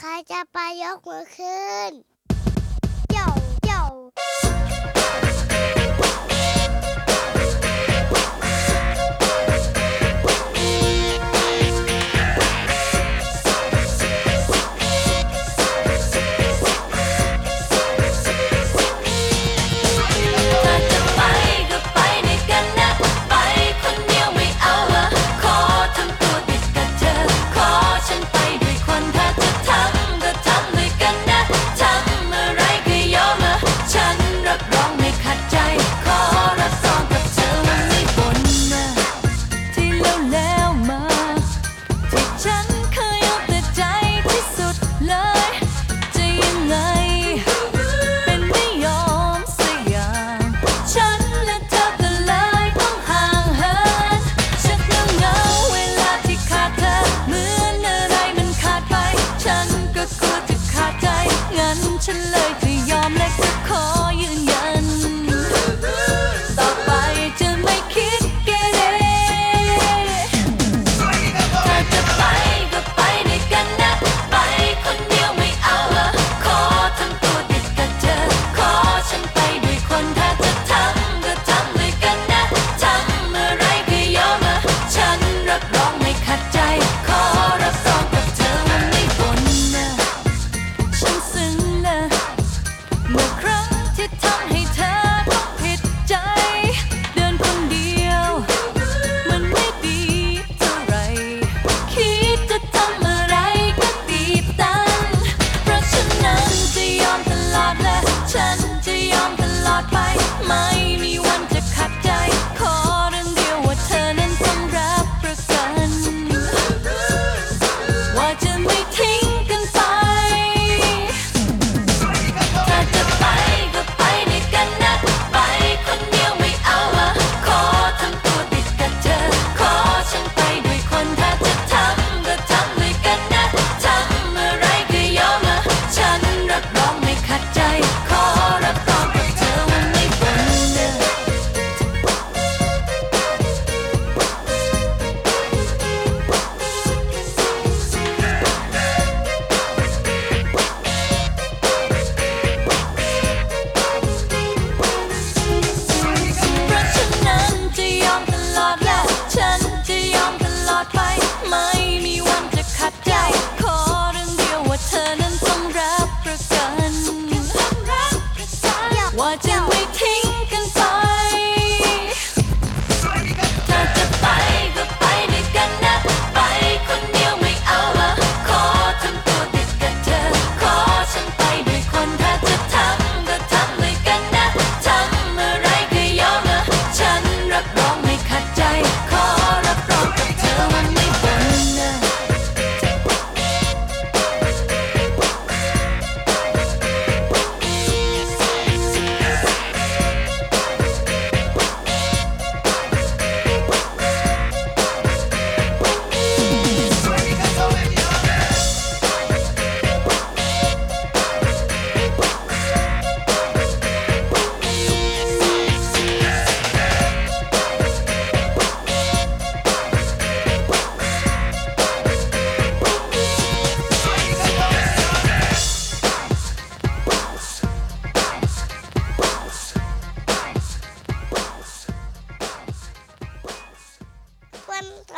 ใครจะไปยกมือขึ้นโยโย watching lately. I'm like.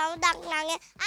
เราดักนางเนี่ยไอ